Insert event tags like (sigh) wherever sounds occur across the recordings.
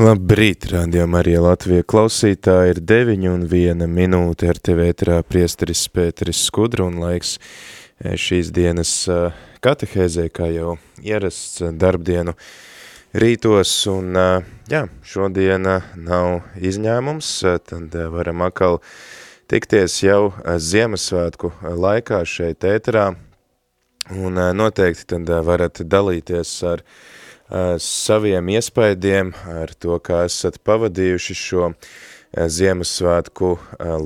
Labrīt, rādījumā arī Latvija klausītāji. Ir 9 un 1 minūte ar tevi ētrā priesteris Pēteris Skudra un laiks eh, šīs dienas eh, katehēzē, kā jau ierasts eh, darbdienu rītos. Un jā, šodien nav izņēmums, tad varam atkal tikties jau Ziemassvētku laikā šeit ētrā. Un noteikti tad varat dalīties ar uh, saviem iespaidiem, ar to, kā esat pavadījuši šo Ziemassvētku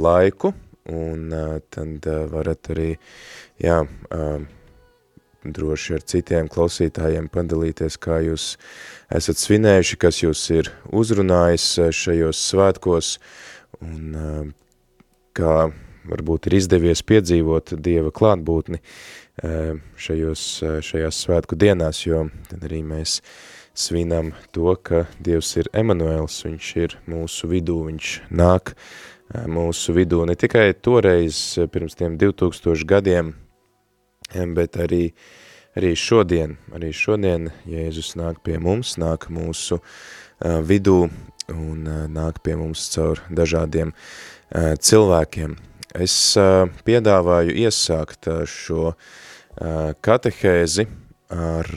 laiku, un tad varat arī, jā, droši ar citiem klausītājiem padalīties, kā jūs esat svinējuši, kas jūs ir uzrunājis šajos svētkos, un kā varbūt ir izdevies piedzīvot Dieva klātbūtni, šajos, šajās svētku dienās, jo tad arī mēs svinam to, ka Dievs ir Emanuēls, viņš ir mūsu vidū, viņš nāk mūsu vidū ne tikai toreiz pirms tiem 2000 gadiem, bet arī, arī šodien, arī šodien Jēzus nāk pie mums, nāk mūsu vidū un nāk pie mums caur dažādiem cilvēkiem. Es piedāvāju iesākt šo uh, katehēzi ar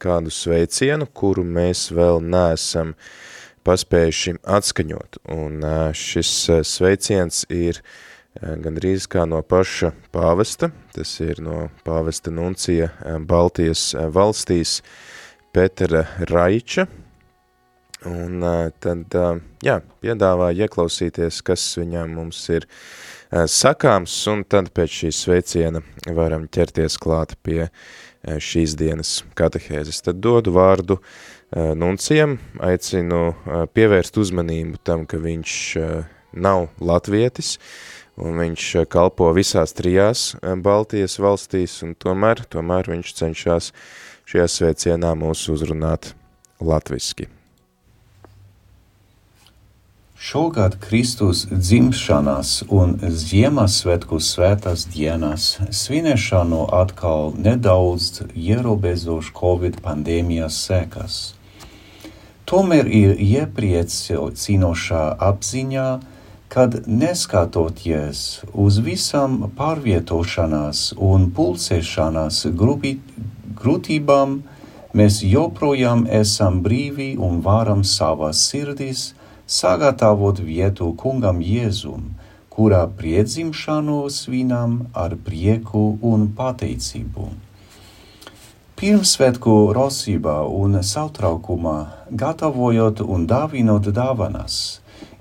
kādu sveicienu, kuru mēs vēl neesam paspējuši atskaņot. Un šis sveiciens ir gandrīz kā no paša pāvesta, tas ir no pāvesta nuncija Baltijas valstīs Petera Raiča, un tad, jā, piedāvā ieklausīties, kas viņam mums ir Eh, sakāms, un tad pēc šīs sveiciena varam ķerties klāt pie eh, šīs dienas katehēzes. Tad dodu vārdu eh, nuncijam, aicinu pievērst uzmanību tam, ka viņš nav latvietis, un viņš kalpo visās trijās Baltijas valstīs, un tomēr, tomēr viņš cenšas šajā sveicienā mūs uzrunāt latviski. Šogad Kristus dzimšanas un Ziemassvētku svētās dienas svinēšanu atkal nedaudz ierobežoš Covid pandēmijas sekas. Tomēr ir iepriecinošā apziņā, kad neskatoties uz visam pārvietošanās un pulcēšanās grūtībām, mēs joprojām esam brīvi un varam savas sirdis – sagatavot vietu kungam Jēzum, kurā priedzimšanu svinam ar prieku un pateicību. Pirmsvētku rosībā un sautraukumā, gatavojot un dāvinot dāvanas,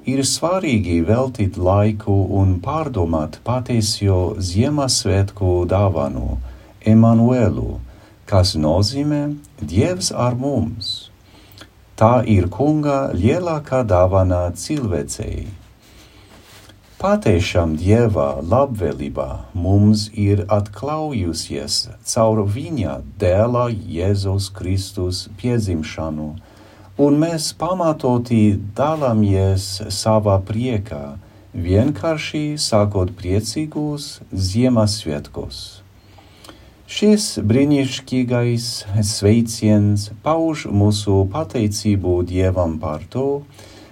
ir svarīgi veltīt laiku un pārdomāt patieso Ziemassvētku dāvanu, Emanuelu, kas nozīmē Dievs ar mums. Tā ir kunga lielākā dāvana cilvēcei. Patiešām Dieva labvēlība mums ir atklājusies caur viņa dēla Jēzus Kristus piedzimšanu, un mēs pamatoti dalāmies savā priekā, vienkārši sākot priecīgus Ziemassvētkus. Šis brīnišķīgais sveiciens pauž mūsu pateicību Dievam par to,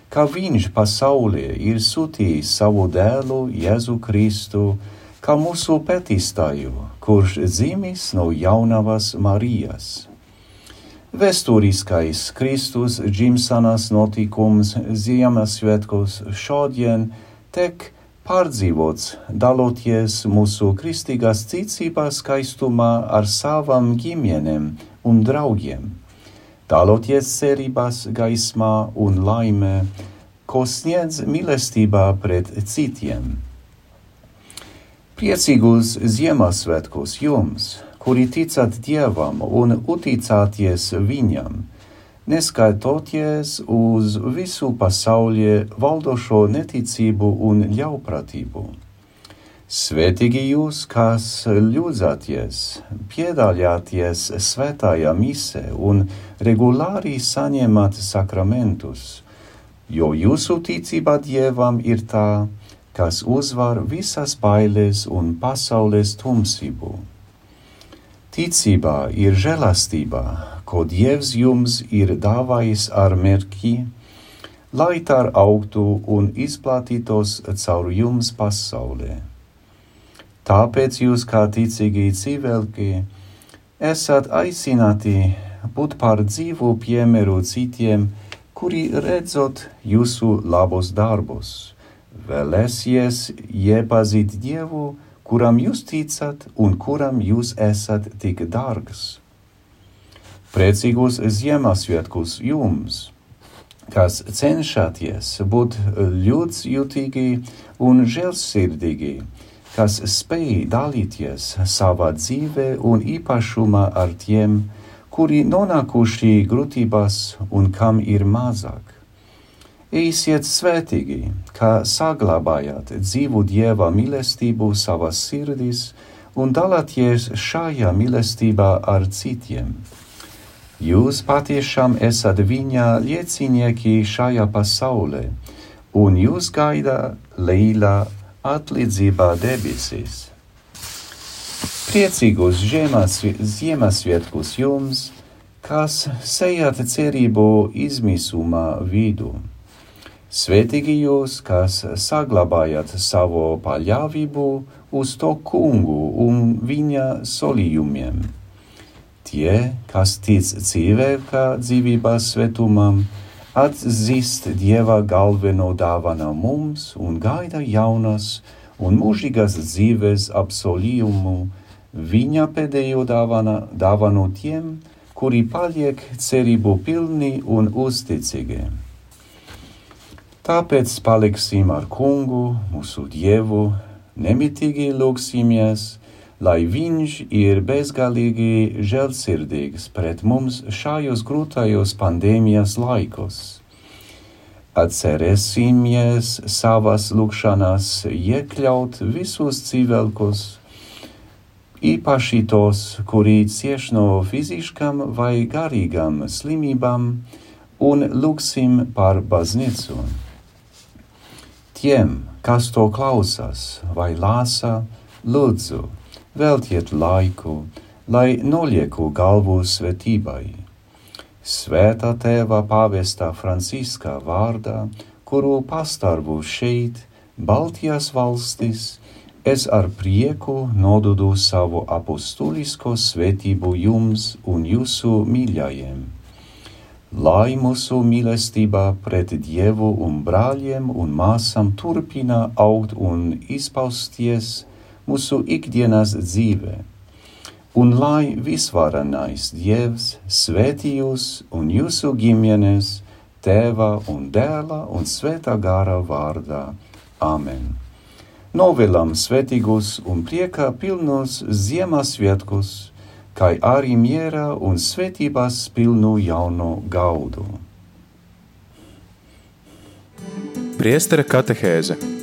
ka Viņš pasaulē ir sūtījis savu dēlu Jēzu Kristu, kā mūsu pētīstāju, kurš dzimis no jaunavas Marijas. Vēsturiskais Kristus dzimšanas notikums Ziemassvētkos šodien tek pārdzīvots, daloties mūsu kristīgās ticības skaistumā ar savām ģimenēm un draugiem, daloties cerībās gaismā un laimē, ko sniedz mīlestībā pret citiem. Priecīgus Ziemassvētkus jums, kuri ticat Dievam un uticāties Viņam! Neskatoties uz visu pasaulē valdošo neticību un ļaupratību. Svētīgi jūs, kas ļūdzaties, piedalāties svētajā misē un regulāri saņemat sakramentus, jo jūsu ticība Dievam ir tā, kas uzvar visas bailes un pasaules tumsību. Ticībā ir žēlastība, ko Dievs jums ir dāvājis ar mērķi, lai tā augtu un izplatītos caur jums pasaulē. Tāpēc jūs, kā ticīgi cilvēki, esat aicināti būt par dzīvu piemēru citiem, kuri redzot jūsu labos darbus, vēlēsies iepazīt Dievu, kuram jūs ticat un kuram jūs esat tik dārgs. Priecīgus Ziemassvētkus jums, kas cenšaties būt ļudsjūtīgi un žēlsirdīgi, kas spēj dalīties savā dzīvē un īpašumā ar tiem, kuri nonākuši grūtībās un kam ir mazāk. Eisiet svētīgi, kā saglabājat dzīvu Dieva mīlestību savas sirdis un dalāties šajā mīlestībā ar citiem. Jūs patiešām esat viņa liecinieki šajā pasaulē, un jūs gaida leila atlīdzībā debesīs. Priecīgus Ziemassvētkus jums, kas sejat cerību izmisumā vidū. Svētīgi jūs, kas saglabājat savu paļāvību uz to kungu un viņa solījumiem. Tie, kas tic cilvēka dzīvības svētumam, atzīst Dieva galveno dāvana mums un gaida jaunas un mūžīgas dzīves apsolījumu viņa pēdējo dāvana, dāvanu tiem, kuri paliek cerību pilni un uzticīgi. Tāpēc paliksim ar kungu, mūsu dievu, nemitīgi lūksimies, lai viņš ir bezgalīgi žēlsirdīgs pret mums šajos grūtajos pandēmijas laikos. Atcerēsimies savas lūkšanas iekļaut visus cilvēkus, īpaši tos, kuri cieš no fiziskām vai garīgām slimībām, un lūksim par baznīcu. Tiem, kas to klausās vai lāsā, lūdzu, veltiet laiku, lai nolieku galvu svētībai. Svētā tēva pāvestā Franciskā vārdā, kuru pastarvu šeit, Baltijas valstis, es ar prieku nododu savu apustulisko svētību jums un jūsu mīļajiem lai mūsu mīlestība pret Dievu un brāļiem un māsām turpina augt un izpausties mūsu ikdienas dzīvē. Un lai visvarenais Dievs svētī jūs un jūsu ģimenes, tēva un dēla un svētā gara vārdā. Amen. Novēlam svētīgus un prieka pilnos Ziemassvētkus! kā arī miera un svētības pilnu jauno gaudu. Priestera katehēze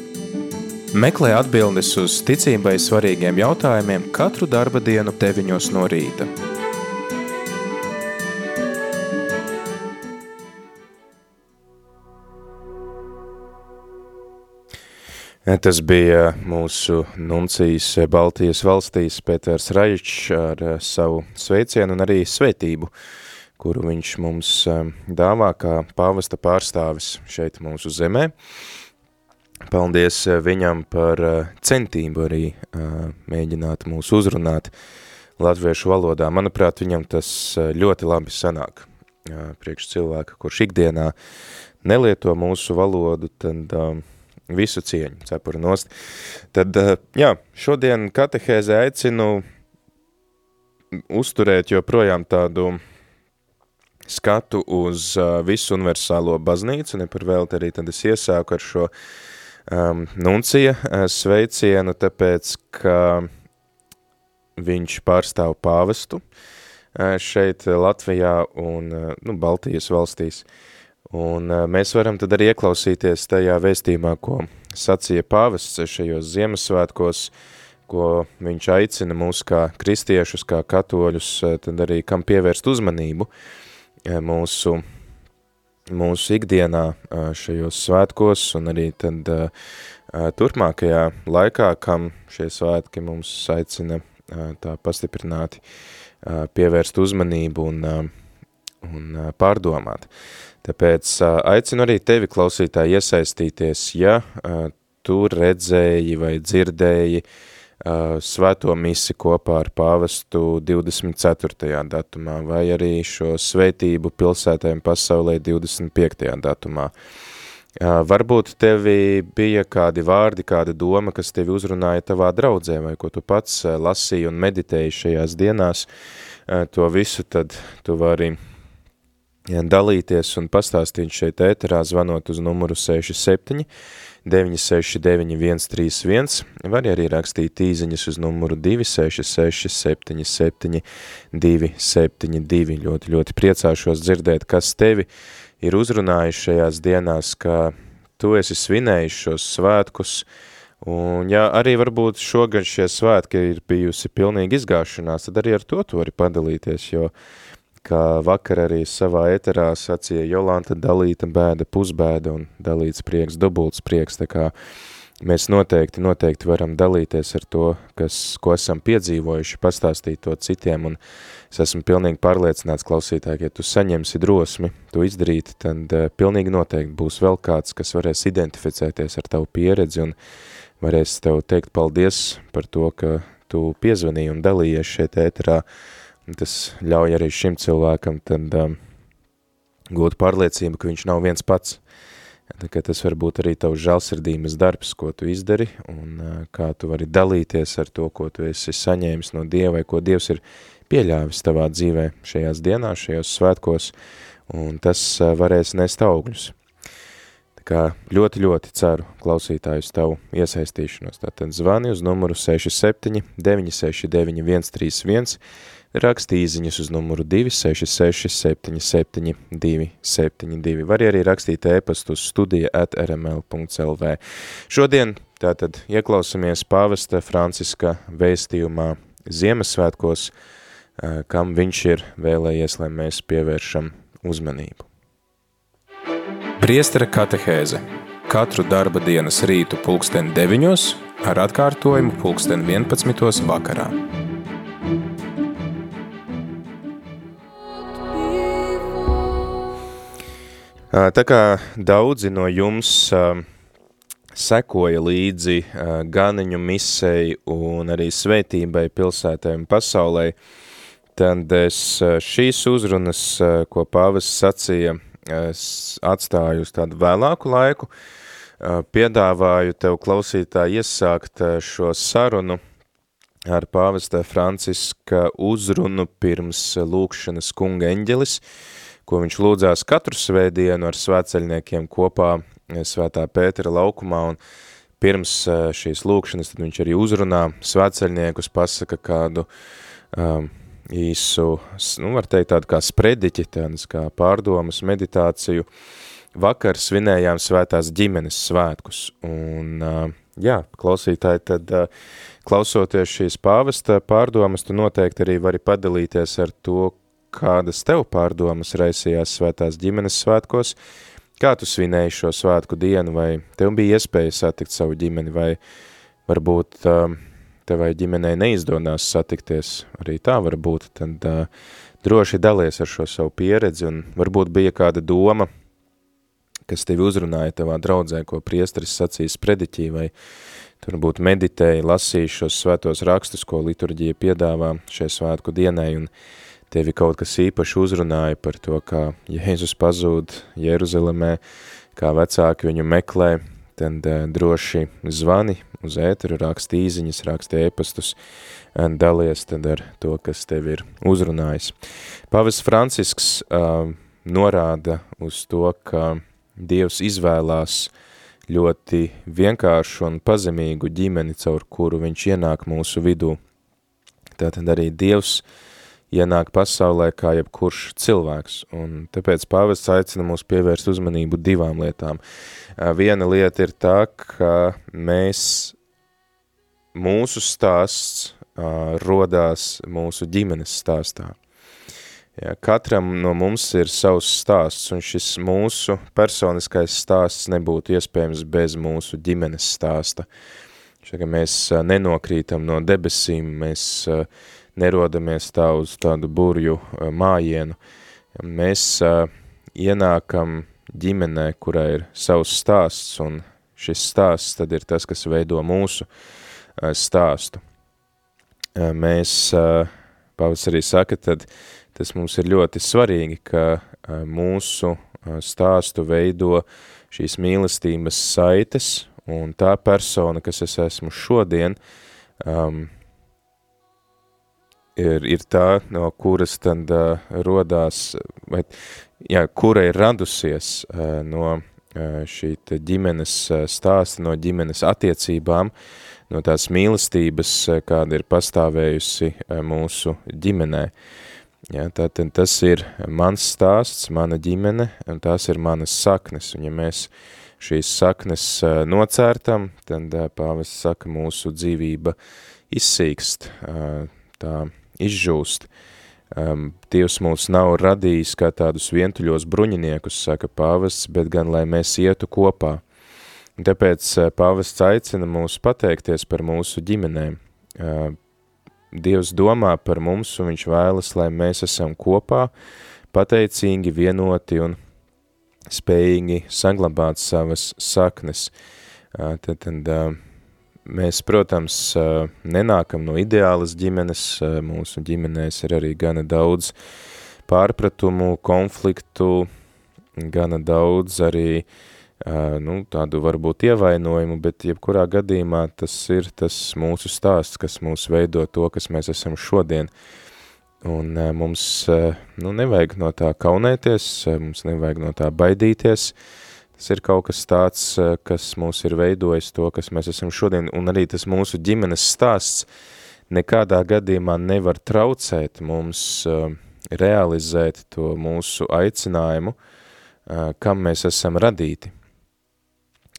Meklē atbildes uz ticībai svarīgiem jautājumiem katru darba dienu 9 no rīta. Tas bija mūsu nuncijas Baltijas valstīs Pēters Raļčs ar savu sveicienu un arī svētību, kuru viņš mums dāvā kā pāvesta pārstāvis šeit mūsu zemē. Paldies viņam par centību arī mēģināt mūs uzrunāt latviešu valodā. Manuprāt, viņam tas ļoti labi sanāk priekš cilvēka, kurš ikdienā nelieto mūsu valodu, tad visu cieņu cepura nost. Tad, eh, jā, šodien katehēzē aicinu uzturēt joprojām tādu skatu uz uh, visu universālo baznīcu, ne par velti arī tad es iesāku ar šo um, nuncija uh, sveicienu, tāpēc, ka viņš pārstāv pāvestu uh, šeit Latvijā un, nu, Baltijas valstīs. Un mēs varam tad arī ieklausīties tajā vēstījumā, ko sacīja pāvests šajos Ziemassvētkos, ko viņš aicina mūs kā kristiešus, kā katoļus, tad arī kam pievērst uzmanību mūsu, mūsu ikdienā šajos svētkos un arī tad turpmākajā laikā, kam šie svētki mums aicina tā pastiprināti pievērst uzmanību un un pārdomāt. Tāpēc aicinu arī tevi, klausītāji, iesaistīties, ja tu redzēji vai dzirdēji svēto misi kopā ar pāvestu 24. datumā, vai arī šo svētību pilsētēm pasaulē 25. datumā. Varbūt tevi bija kādi vārdi, kāda doma, kas tevi uzrunāja tavā draudzē, vai ko tu pats lasīji un meditēji šajās dienās, to visu tad tu vari dalīties un pastāstīt šeit ēterā, zvanot uz numuru 67 969 131, var arī rakstīt īziņas uz numuru 266 77 272. Ļoti, ļoti priecāšos dzirdēt, kas tevi ir uzrunājis šajās dienās, ka tu esi svinējis šos svētkus, un ja arī varbūt šogad šie svētki ir bijusi pilnīgi izgāšanās, tad arī ar to tu vari padalīties, jo uh, kā vakar arī savā eterā sacīja Jolanta dalīta bēda pusbēda un dalīts prieks, dubults prieks, tā kā mēs noteikti, noteikti varam dalīties ar to, kas, ko esam piedzīvojuši, pastāstīt to citiem, un es esmu pilnīgi pārliecināts klausītāji, ja tu saņemsi drosmi to izdarīt, tad uh, pilnīgi noteikti būs vēl kāds, kas varēs identificēties ar tavu pieredzi un varēs tev teikt paldies par to, ka tu piezvanīji un dalījies šeit ēterā, uh, Tas ļauj arī šim cilvēkam tad um, gūt pārliecību, ka viņš nav viens pats. Tā kā tas var būt arī tavs žalsirdības darbs, ko tu izdari, un uh, kā tu vari dalīties ar to, ko tu esi saņēmis no Dieva, vai ko Dievs ir pieļāvis tavā dzīvē šajās dienās, šajos svētkos, un tas uh, varēs nest augļus. Tā kā ļoti, ļoti ceru klausītājus tavu iesaistīšanos. Tātad zvani uz numuru 67 969 131, raksti īziņas uz numuru 266 77 272. Var arī rakstīt ēpastu uz studija at rml.lv. Šodien tātad ieklausamies pāvesta Franciska vēstījumā Ziemassvētkos, kam viņš ir vēlējies, lai mēs pievēršam uzmanību. Priestara katehēze katru darba dienas rītu pulksten 9 ar atkārtojumu pulksten 11 vakarā. Tā kā daudzi no jums sekoja līdzi ganiņu misei un arī svētībai pilsētēm pasaulē, tad es šīs uzrunas, ko pāvis sacīja, es atstāju uz tādu vēlāku laiku, piedāvāju tev klausītā iesākt šo sarunu ar pāvesta Franciska uzrunu pirms lūkšanas kunga eņģelis, ko viņš lūdzās katru svētdienu ar svētceļniekiem kopā eh, svētā Pētera laukumā, un pirms eh, šīs lūkšanas tad viņš arī uzrunā svētceļniekus, pasaka kādu um, īsu, nu, var teikt tādu kā sprediķi, tādas kā pārdomas, meditāciju. Vakar svinējām svētās ģimenes svētkus, un, uh, jā, klausītāji, tad uh, klausoties šīs pāvesta pārdomas, tu noteikti arī vari padalīties ar to, kādas tev pārdomas raisījās svētās ģimenes svētkos, kā tu svinēji šo svētku dienu, vai tev bija iespēja satikt savu ģimeni, vai varbūt uh, tevai ģimenei neizdodās satikties, arī tā var būt, tad uh, droši dalies ar šo savu pieredzi, un varbūt bija kāda doma, kas tevi uzrunāja tavā draudzē, ko priesteris sacīs prediķī, vai tu varbūt meditēji, lasīji šos svētos rakstus, ko liturģija piedāvā šai svētku dienai, un tevi kaut kas īpaši uzrunāja par to, kā Jēzus pazūd Jeruzalemē, kā vecāki viņu meklē, tad uh, droši zvani uz ēteru, raksti īziņas, raksti ēpastus, un dalies tad ar to, kas tevi ir uzrunājis. Pavis Francisks uh, norāda uz to, ka Dievs izvēlās ļoti vienkāršu un pazemīgu ģimeni, caur kuru viņš ienāk mūsu vidū. Tātad arī Dievs uh, ienāk pasaulē kā jebkurš cilvēks, un tāpēc pāvests aicina mūs pievērst uzmanību divām lietām. Viena lieta ir tā, ka mēs, mūsu stāsts rodās mūsu ģimenes stāstā. Ja, katram no mums ir savs stāsts, un šis mūsu personiskais stāsts nebūtu iespējams bez mūsu ģimenes stāsta. Šaka mēs nenokrītam no debesīm, mēs uh, nerodamies tā uz tādu burju eh, mājienu, Mēs uh, ienākam ģimenē, kurā ir savs stāsts, un šis stāsts tad ir tas, kas veido mūsu uh, stāstu. Mēs, Pāvils arī saka, tad tas mums ir ļoti svarīgi, ka mūsu stāstu veido šīs mīlestības saites, un tā persona, kas es esmu šodien, um, ir, ir tā, no kuras tad uh, rodās, vai, jā, kura ir radusies uh, no uh, šī ģimenes stāsta, no ģimenes attiecībām, no tās mīlestības, kāda ir pastāvējusi mūsu ģimenē. Ja, tātad tas ir mans stāsts, mana ģimene, un tās ir manas saknes, un ja mēs šīs saknes nocērtam, tad pāvis saka, mūsu dzīvība izsīkst, tā izžūst. Um, Dievs mūs nav radījis kā tādus vientuļos bruņiniekus, saka pāvests, bet gan, lai mēs ietu kopā. Un tāpēc uh, pāvests aicina mūs pateikties par mūsu ģimenēm. Uh, Dievs domā par mums, un viņš vēlas, lai mēs esam kopā, pateicīgi, vienoti un spējīgi saglabāt savas saknes. Uh, tad, tad Mēs, protams, nenākam no ideālas ģimenes, mūsu ģimenēs ir arī gana daudz pārpratumu, konfliktu, gana daudz arī nu, tādu varbūt ievainojumu, bet jebkurā gadījumā tas ir tas mūsu stāsts, kas mūs veido to, kas mēs esam šodien. Un mums nu, nevajag no tā kaunēties, mums nevajag no tā baidīties, uh, Tas ir kaut kas tāds, eh, kas mūs ir veidojis to, kas mēs esam šodien, un arī tas mūsu ģimenes stāsts nekādā gadījumā nevar traucēt mums uh, realizēt to mūsu aicinājumu, uh, kam mēs esam radīti.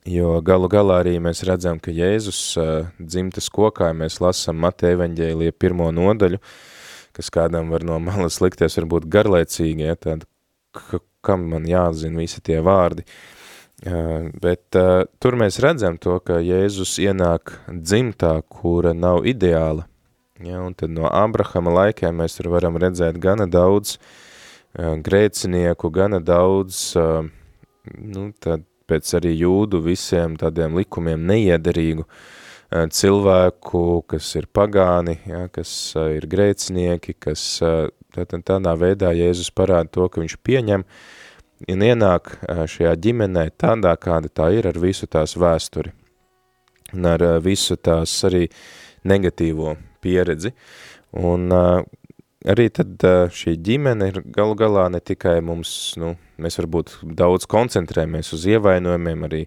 Jo galu galā arī mēs redzam, ka Jēzus dzimtas kokā, ja mēs lasam Mateja evaņģēlija pirmo nodaļu, kas kādam var no malas likties varbūt garlaicīgi, ja, tad kam man jāzina visi tie vārdi, uh, Bet tur mēs redzam to, ka Jēzus ienāk dzimtā, kura nav ideāla. Ja, un tad no Abrahama laikiem mēs tur varam redzēt gana daudz grēcinieku, gana daudz, nu, tad pēc arī jūdu visiem tādiem likumiem neiederīgu cilvēku, kas ir pagāni, ja, kas ir grēcinieki, kas uh, tādā veidā Jēzus parāda to, ka viņš pieņem uh, un ienāk šajā ģimenē tādā, kāda tā ir ar visu tās vēsturi un ar visu tās arī negatīvo pieredzi. Un arī tad šī ģimene ir galu galā ne tikai mums, nu, mēs varbūt daudz koncentrējamies uz ievainojumiem, arī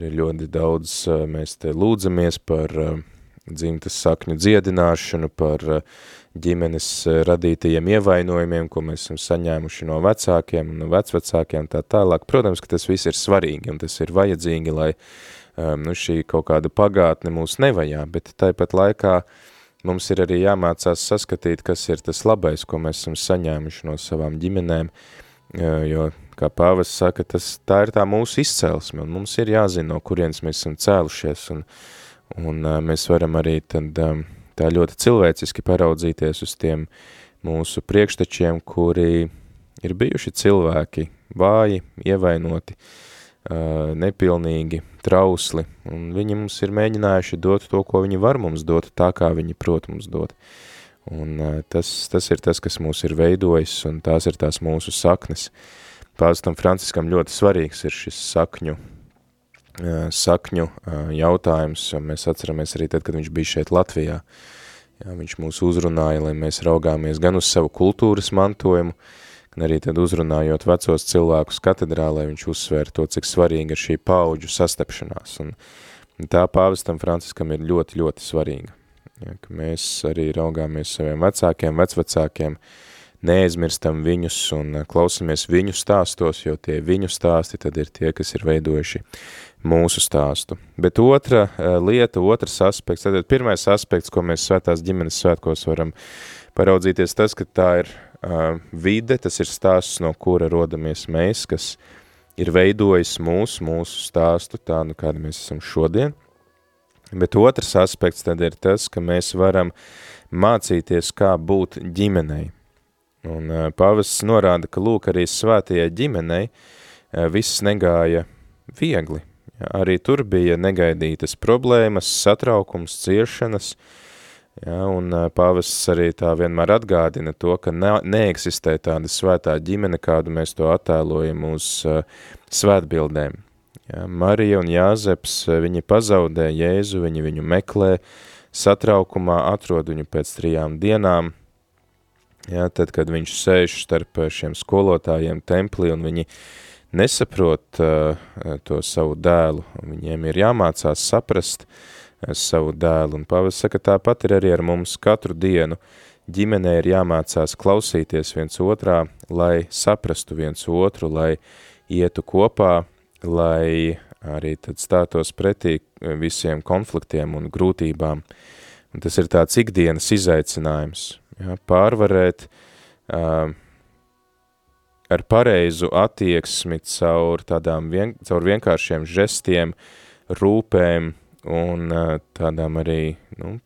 ir ļoti daudz, mēs te lūdzamies par dzimtas sakņu dziedināšanu, par ģimenes eh, radītajiem ievainojumiem, ko mēs esam saņēmuši no vecākiem un no vecvecākiem tā tālāk. Protams, ka tas viss ir svarīgi un tas ir vajadzīgi, lai um, nu, šī kaut kāda pagātne mūs nevajā, bet tāpat laikā mums ir arī jāmācās saskatīt, kas ir tas labais, ko mēs esam saņēmuši no savām ģimenēm, eh, jo, kā pāvis saka, tas, tā ir tā mūsu izcelsme, un mums ir jāzina, no kurienes mēs esam cēlušies, un, un uh, mēs varam arī tad um, tā ļoti cilvēciski paraudzīties uz tiem mūsu priekštečiem, kuri ir bijuši cilvēki, vāji, ievainoti, nepilnīgi, trausli, un viņi mums ir mēģinājuši dot to, ko viņi var mums dot, tā kā viņi prot mums dot. Un tas, tas ir tas, kas mūs ir veidojis, un tās ir tās mūsu saknes. Pāvestam Franciskam ļoti svarīgs ir šis sakņu sakņu jautājums, mēs atceramies arī tad, kad viņš bija šeit Latvijā. Jā, viņš mūs uzrunāja, lai mēs raugāmies gan uz savu kultūras mantojumu, gan arī tad uzrunājot vecos cilvēkus katedrālē, viņš uzsvēra to, cik svarīga ir šī paudžu sastepšanās. Un, tā pāvestam Franciskam ir ļoti, ļoti svarīga. Jā, ka mēs arī raugāmies saviem vecākiem, vecvecākiem, neaizmirstam viņus un klausamies viņu stāstos, jo tie viņu stāsti tad ir tie, kas ir veidojuši mūsu stāstu. Bet otra eh, lieta, otrs aspekts, tad pirmais aspekts, ko mēs svētās ģimenes svētkos varam paraudzīties, tas, ka tā ir uh, vide, tas ir stāsts, no kura rodamies mēs, kas ir veidojis mūsu, mūsu stāstu, tā, nu kāda mēs esam šodien. Bet otrs aspekts tad ir tas, ka mēs varam mācīties, kā būt ģimenei. Un pāvests norāda, ka lūk arī svētajai ģimenei viss negāja viegli. Arī tur bija negaidītas problēmas, satraukums, ciešanas, ja, un pāvests arī tā vienmēr atgādina to, ka ne, neeksistē tāda svētā ģimene, kādu mēs to attēlojam uz svētbildēm. Ja, Marija un Jāzeps, viņi pazaudē Jēzu, viņi viņu meklē, satraukumā atrod viņu pēc trijām dienām, ja, tad, kad viņš sēž starp šiem skolotājiem templī un viņi nesaprot uh, to savu dēlu, viņiem ir jāmācās saprast uh, savu dēlu, un pavas saka, tāpat ir arī ar mums katru dienu, ģimenē ir jāmācās klausīties viens otrā, lai saprastu viens otru, lai ietu kopā, lai arī tad stātos pretī visiem konfliktiem un grūtībām. Un tas ir tāds ikdienas izaicinājums, ja, pārvarēt uh, ar pareizu attieksmi caur tādām vien, caur vienkāršiem žestiem, rūpēm un uh, tādām arī, nu,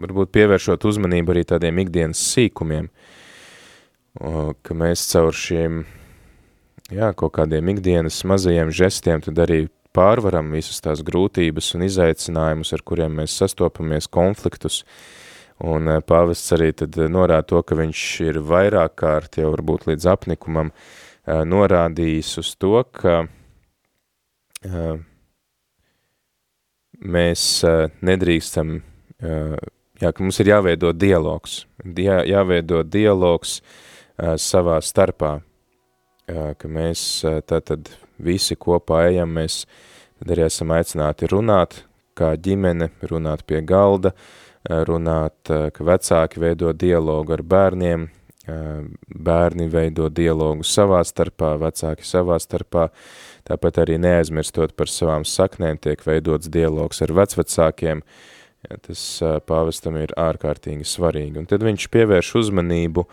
varbūt pievēršot uzmanību arī tādiem ikdienas sīkumiem, uh, ka mēs caur šiem, jā, kaut kādiem ikdienas mazajiem žestiem tad arī pārvaram visas tās grūtības un izaicinājumus, ar kuriem mēs sastopamies, konfliktus, uh, Un eh, pāvests arī tad eh, norāda to, ka viņš ir vairāk kārt jau varbūt līdz apnikumam eh, norādījis uz to, ka mēs nedrīkstam, jā, ka mums ir jāveido dialogs, jā, jāveido dialogs savā starpā, ka mēs tātad visi kopā ejam, mēs tad arī esam aicināti runāt kā ģimene, runāt pie galda, uh, runāt, eh, ka vecāki veido dialogu ar bērniem, eh, bērni veido dialogu savā starpā, vecāki savā starpā, tāpat arī neaizmirstot par savām saknēm tiek veidots dialogs ar vecvecākiem, ja, tas eh, pāvestam ir ārkārtīgi svarīgi. Un tad viņš pievērš uzmanību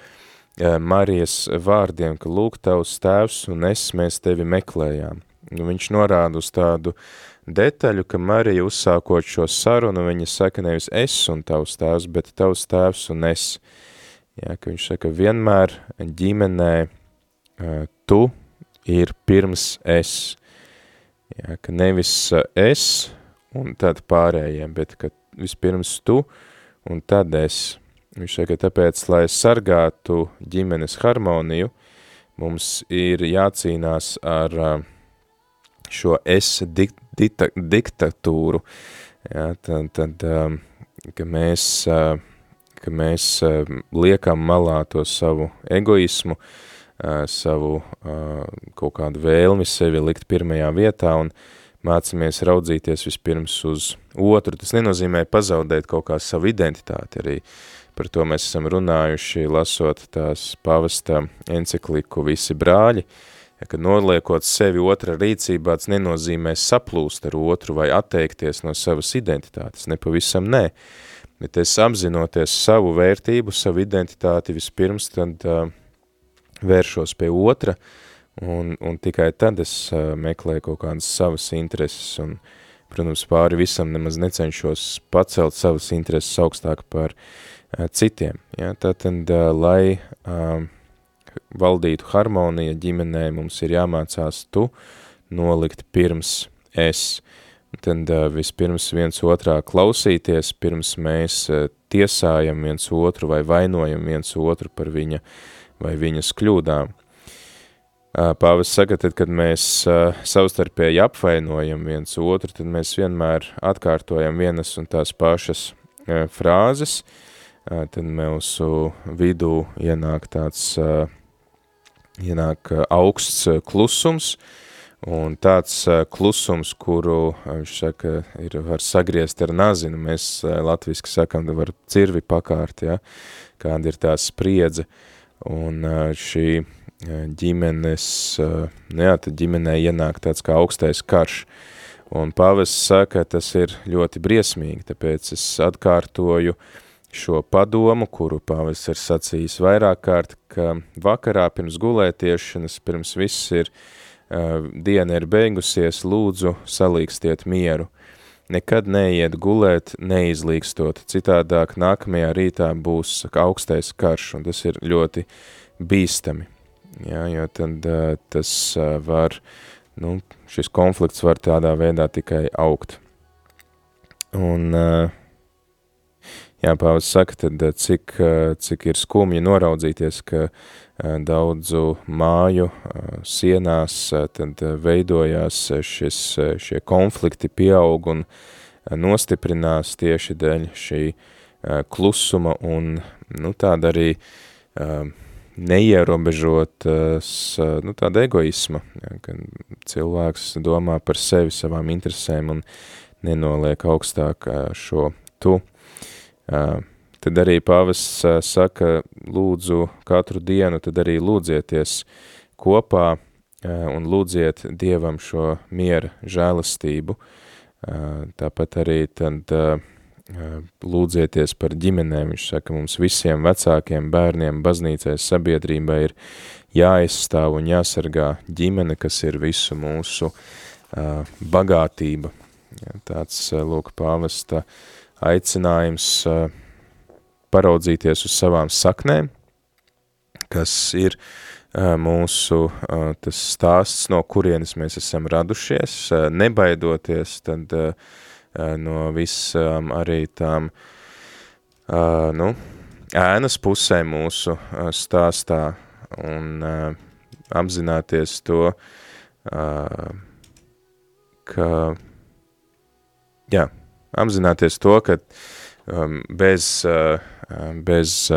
Marijas vārdiem, ka lūk tavs tēvs un es mēs tevi meklējām. Un viņš norāda uz tādu uh, detaļu, ka Marija uzsākot šo sarunu, viņa saka nevis es un tavs tēvs, bet tavs tēvs un es. Jā, ka viņš saka, vienmēr ģimenē tu ir pirms es. Jā, ka nevis es un tad pārējiem, bet ka vispirms tu un tad es. Viņš saka, tāpēc, lai sargātu ģimenes harmoniju, mums ir jācīnās ar uh, šo es dik, dita, diktatūru, ja, tad, tad um, ka mēs, uh, ka mēs uh, liekam malā to savu egoismu, uh, savu kaut kādu vēlmi sevi likt pirmajā vietā un mācamies raudzīties vispirms uz otru. Tas nenozīmē pazaudēt kaut kā savu identitāti arī. Par to mēs esam runājuši, lasot tās pavasta encikliku visi brāļi, uh, Kad noliekot sevi otra rīcībā, tas nenozīmē saplūst ar otru vai atteikties no savas identitātes, nepavisam nē. Bet es apzinoties savu vērtību, savu identitāti vispirms, tad uh, vēršos pie otra, un, un tikai tad es uh, meklēju kaut kādas savas intereses, un, protams, pāri visam nemaz necenšos pacelt savas intereses augstāk par uh, citiem. Ja? Tātad, uh, lai uh, valdītu harmonija ģimenē, mums ir jāmācās tu nolikt pirms es. Tad vispirms viens otrā klausīties, pirms mēs tiesājam viens otru vai vainojam viens otru par viņa vai viņas kļūdām. Pāvis saka, tad, kad mēs savstarpēji apvainojam viens otru, tad mēs vienmēr atkārtojam vienas un tās pašas frāzes, tad mūsu vidū ienāk tāds uh, ienāk eh, augsts eh, klusums, un tāds eh, klusums, kuru, viņš saka, ir var sagriezt ar nazinu, mēs latviski sakam, var cirvi pakārt, ja, kāda ir tā spriedze, un šī ģimenes, nu jā, tad ģimenē ienāk tāds kā augstais karš, un pavests saka, tas ir ļoti briesmīgi, tāpēc es atkārtoju, uh, šo padomu, kuru pāvis ir sacījis vairāk kārt, ka vakarā pirms gulētiešanas, pirms viss ir, uh, diena ir beigusies, lūdzu salīkstiet mieru. nekad neiet gulēt neizlīkstot, citādāk nākamajā rītā būs augstais karš, un tas ir ļoti bīstami, ja, jo tad uh, tas uh, var, nu, šis konflikts var tādā veidā tikai augt. Un, uh, jā, pāvis saka, tad cik, uh, cik ir skumji noraudzīties, ka uh, daudzu māju sienās, tad veidojās šis, šie konflikti pieaug un nostiprinās tieši dēļ šī klusuma un nu, tāda arī neierobežotas, nu, tāda egoisma, ja, kad cilvēks domā par sevi, savām interesēm un nenoliek augstāk šo tu. Uh, tad arī pavests saka, lūdzu katru dienu, tad arī lūdzieties kopā un lūdziet Dievam šo miera žēlastību. Tāpat arī tad lūdzieties par ģimenēm. Viņš saka, mums visiem vecākiem bērniem baznīcai sabiedrībai ir jāizstāv un jāsargā ģimene, kas ir visu mūsu bagātība. Tāds, lūk, pāvesta aicinājums uh, paraudzīties uz savām saknēm, kas ir mūsu tas stāsts, no kurienes mēs esam radušies, nebaidoties tad no visām arī tām, nu, ēnas pusē mūsu stāstā un apzināties to, ka, jā, apzināties to, ka bez uh, bez,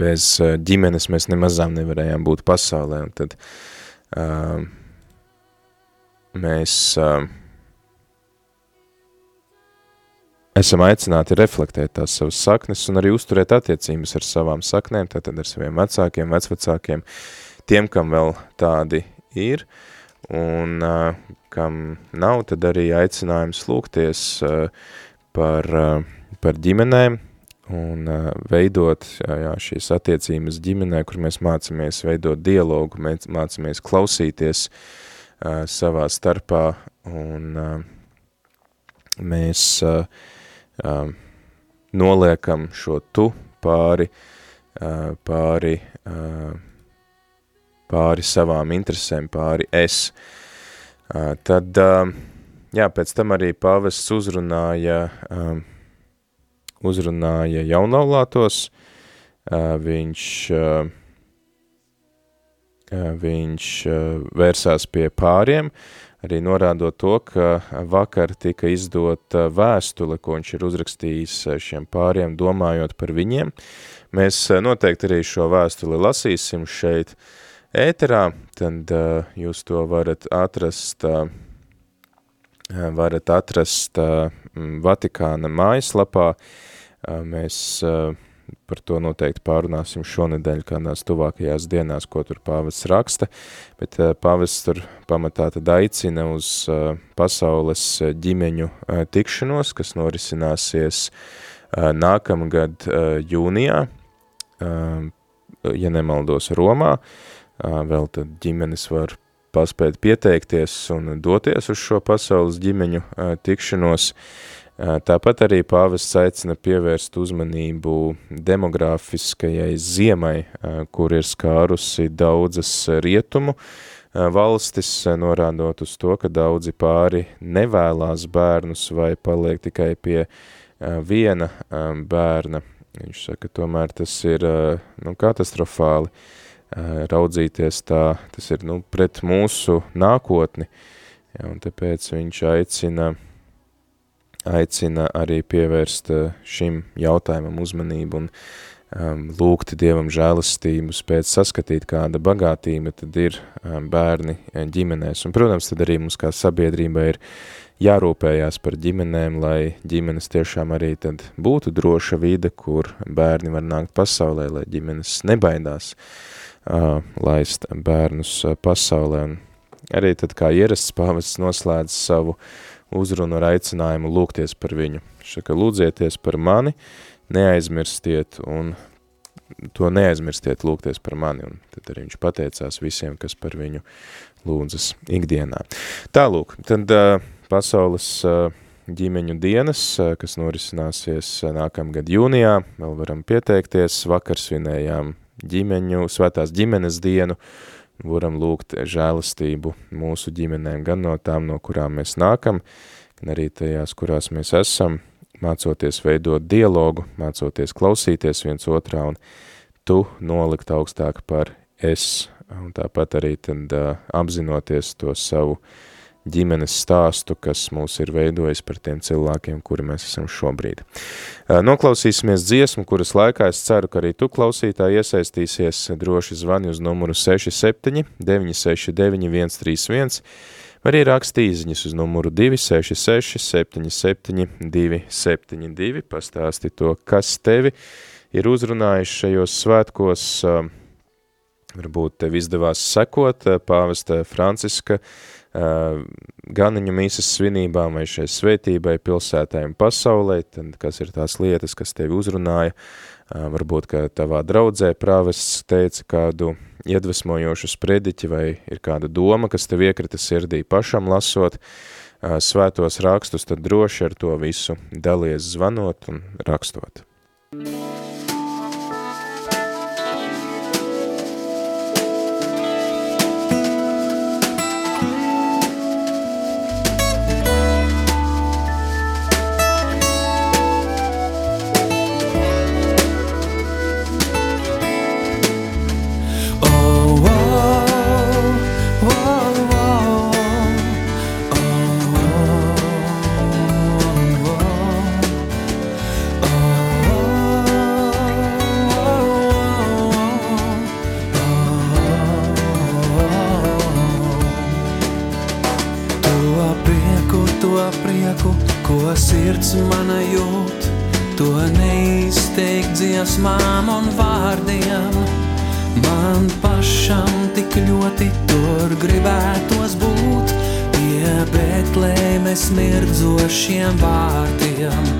bez ģimenes mēs nemazām nevarējām būt pasaulē, un tad mēs esam aicināti reflektēt tās savas saknes un arī uzturēt attiecības ar savām saknēm, tātad ar saviem vecākiem, vecvecākiem, tiem, kam vēl tādi ir, un kam nav, tad arī aicinājums lūgties par par ģimenēm un veidot jā, šīs attiecības ģimenē, kur mēs mācamies veidot dialogu, mēs mācamies klausīties savā starpā un mēs noliekam šo tu pāri, pāri, pāri savām interesēm, pāri es. Uh, tad, uh, jā, pēc tam arī pavests uzrunāja uh, uzrunāja jaunaulātos, viņš, viņš vērsās pie pāriem, arī norādot to, ka vakar tika izdota vēstule, ko viņš ir uzrakstījis šiem pāriem, domājot par viņiem. Mēs noteikti arī šo vēstuli lasīsim šeit ēterā, tad jūs to varat atrast, varat atrast Vatikāna mājaslapā, Mēs par to noteikti pārunāsim šonedēļ kādās tuvākajās dienās, ko tur pāvests raksta, bet pāvests tur pamatā tad aicina uz pasaules ģimeņu tikšanos, kas norisināsies nākamgad jūnijā, ja nemaldos Romā, vēl tad ģimenes var paspēt pieteikties un doties uz šo pasaules ģimeņu tikšanos, Tāpat arī pāvests aicina pievērst uzmanību demogrāfiskajai ziemai, kur ir skārusi daudzas rietumu valstis, norādot uz to, ka daudzi pāri nevēlās bērnus vai paliek tikai pie viena bērna. Viņš saka, tomēr tas ir nu, katastrofāli raudzīties tā, tas ir nu, pret mūsu nākotni, ja, un tāpēc viņš aicina aicina arī pievērst šim jautājumam uzmanību un um, lūgt Dievam žēlastību, spēt saskatīt, kāda bagātība tad ir um, bērni ģimenēs. Un, protams, tad arī mums kā sabiedrība ir jārūpējās par ģimenēm, lai ģimenes tiešām arī tad būtu droša vide, kur bērni var nākt pasaulē, lai ģimenes nebaidās uh, laist bērnus uh, pasaulē. Un arī tad kā ierasts pāvests noslēdz savu uh, uzrunu ar aicinājumu lūgties par viņu. Šaka, lūdzieties par mani, neaizmirstiet un to neaizmirstiet lūgties par mani, un tad arī viņš pateicās visiem, kas par viņu lūdzas ikdienā. Tālūk, tad pasaules ģimeņu dienas, kas norisināsies nākamgad jūnijā. Vēl varam pieteikties. Vakar svinējām ģimeņu, svētās ģimenes dienu. Varam lūgt žēlastību mūsu ģimenēm, gan no tām, no kurām mēs nākam, gan arī tajās, kurās mēs esam, mācoties veidot dialogu, mācoties klausīties viens otrā un tu nolikt augstāk par es, un tāpat arī tad uh, apzinoties to savu ģimenes stāstu, kas mūs ir veidojis par tiem cilvēkiem, kuri mēs esam šobrīd. Uh, noklausīsimies dziesmu, kuras laikā es ceru, ka arī tu klausītāji iesaistīsies. Droši zvani uz numuru 67 969 131, vai arī raksti izziņas uz numuru 266 77 272, pastāsti to, kas tevi ir uzrunājis šajos svētkos, varbūt tev izdevās sekot pāvesta Franciska ganiņu mīsas svinībām vai šai svētībai pilsētai un pasaulē, tad kas ir tās lietas, kas tevi uzrunāja, varbūt, ka tavā draudzē prāvests teica kādu iedvesmojošu sprediķi vai ir kāda doma, kas tev iekrita sirdī pašam lasot svētos rakstus, tad droši ar to visu dalies zvanot un rakstot. Thank you. dziesmām un vārdiem. Man pašam tik ļoti tur gribētos būt pie Betlēmes mirdzošiem vārtiem.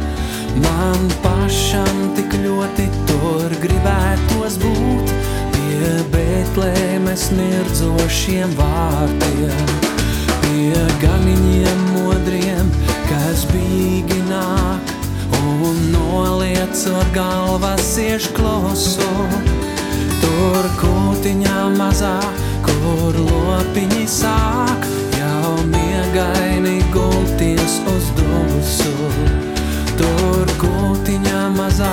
Man pašam tik ļoti tur gribētos būt pie Betlēmes mirdzošiem vārtiem. Pie ganiņiem modriem, kas bīgi nāk un noliec ar galvas iešklosu. Tur kūtiņā mazā, kur lopiņi sāk, jau miegaini gulties uz dusu. Tur kūtiņā mazā,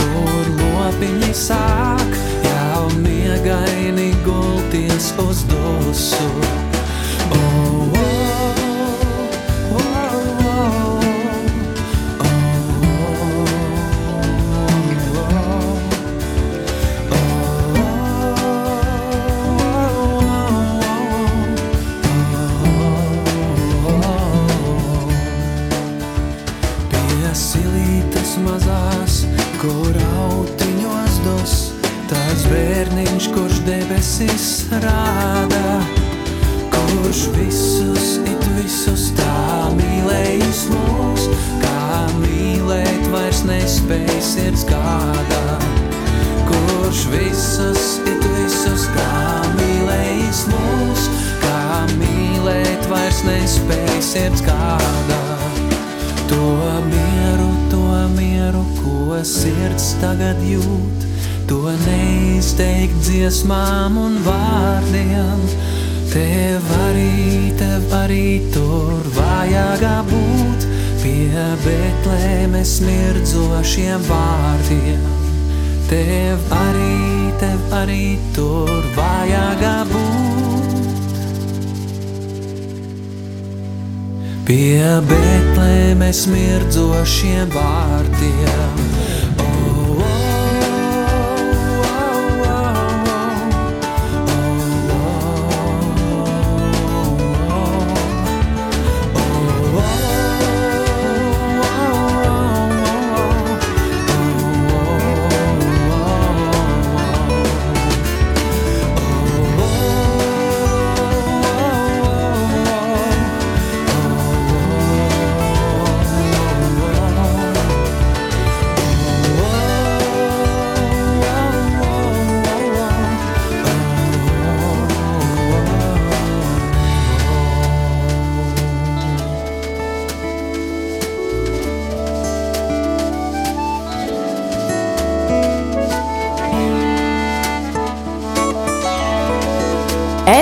kur lopiņi sāk, jau miegaini gulties uz dusu. Oh, debesis rāda, kurš visus, it visus tā mīlējis mūs, kā mīlēt vairs nespēj sirds kādā. Kurš visus, it visus kā mīlējis mūs, kā mīlēt vairs nespēj sirds kādā. To mieru, to mieru, ko sirds tagad jūt to neizteikt dziesmām un vārdiem. Tev arī, tev arī tur vajagā būt pie Betlēmes mirdzošiem vārdiem. Tev arī, tev arī tur vajagā būt. Pie Betlēmes mirdzošiem vārdiem.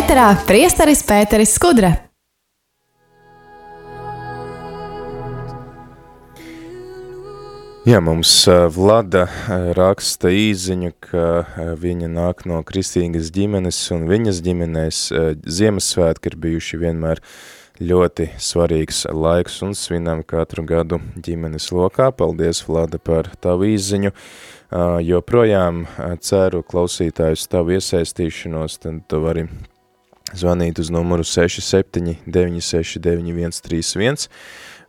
Ēterā priesteris Pēteris Skudra. Jā, mums Vlada raksta īziņu, ka viņa nāk no kristīgas ģimenes un viņas ģimenēs Ziemassvētki ir bijuši vienmēr ļoti svarīgs laiks un svinam katru gadu ģimenes lokā. Paldies, Vlada, par tavu īziņu. Joprojām ceru klausītājus tavu iesaistīšanos, tad tu vari zvanīt uz numuru 67 969 131